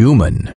human.